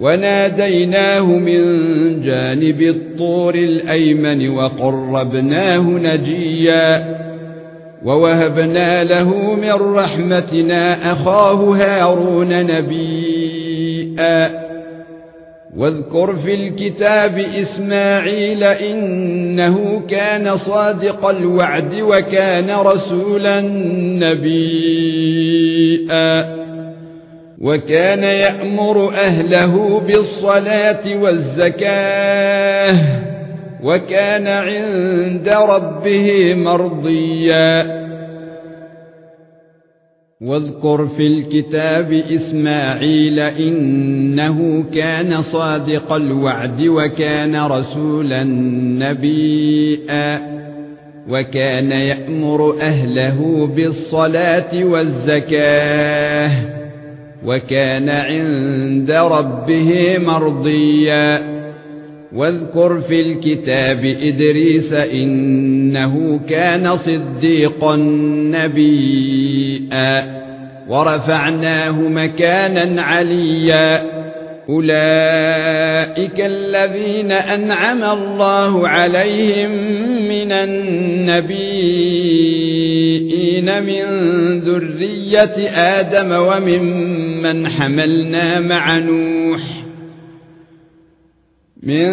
وناديناه من جانب الطور الأيمن وقربناه نجيا ووهبنا له من رحمتنا أخاه هارون نبيا. واذكر في الكتاب إسماعيل إنه كان صادق الوعد وكان رسولا نبيا. وكان يأمر أهله بالصلاة والزكاة وكان عند ربه مرضيا. واذكر في الكتاب إسماعيل إنه كان صادق الوعد وكان رسولا نبيا. وكان يأمر أهله بالصلاة والزكاة وكان عند ربه مرضيا. واذكر في الكتاب إدريس إنه كان صديقا نبيا. ورفعناه مكانا عليا. أولئك الذين أنعم الله عليهم من النبيين. من ذريه آدم وممن حملنا مع نوح من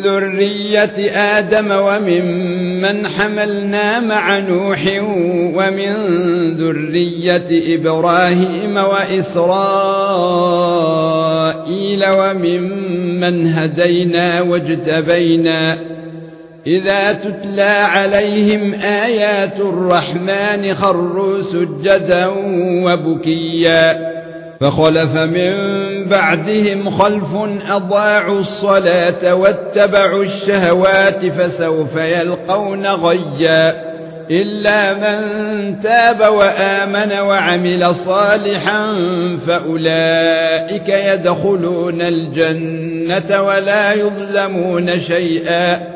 ذريه آدم وممن حملنا مع نوح ومن ذريه إبراهيم واسرائيل وممن هدينا واجتبينا إذا تتلى عليهم آيات الرحمن خروا سجدا وبكيا فخلف من بعدهم خلف أضاعوا الصلاة واتبعوا الشهوات فسوف يلقون غيا إلا من تاب وآمن وعمل صالحا فأولئك يدخلون الجنة ولا يظلمون شيئا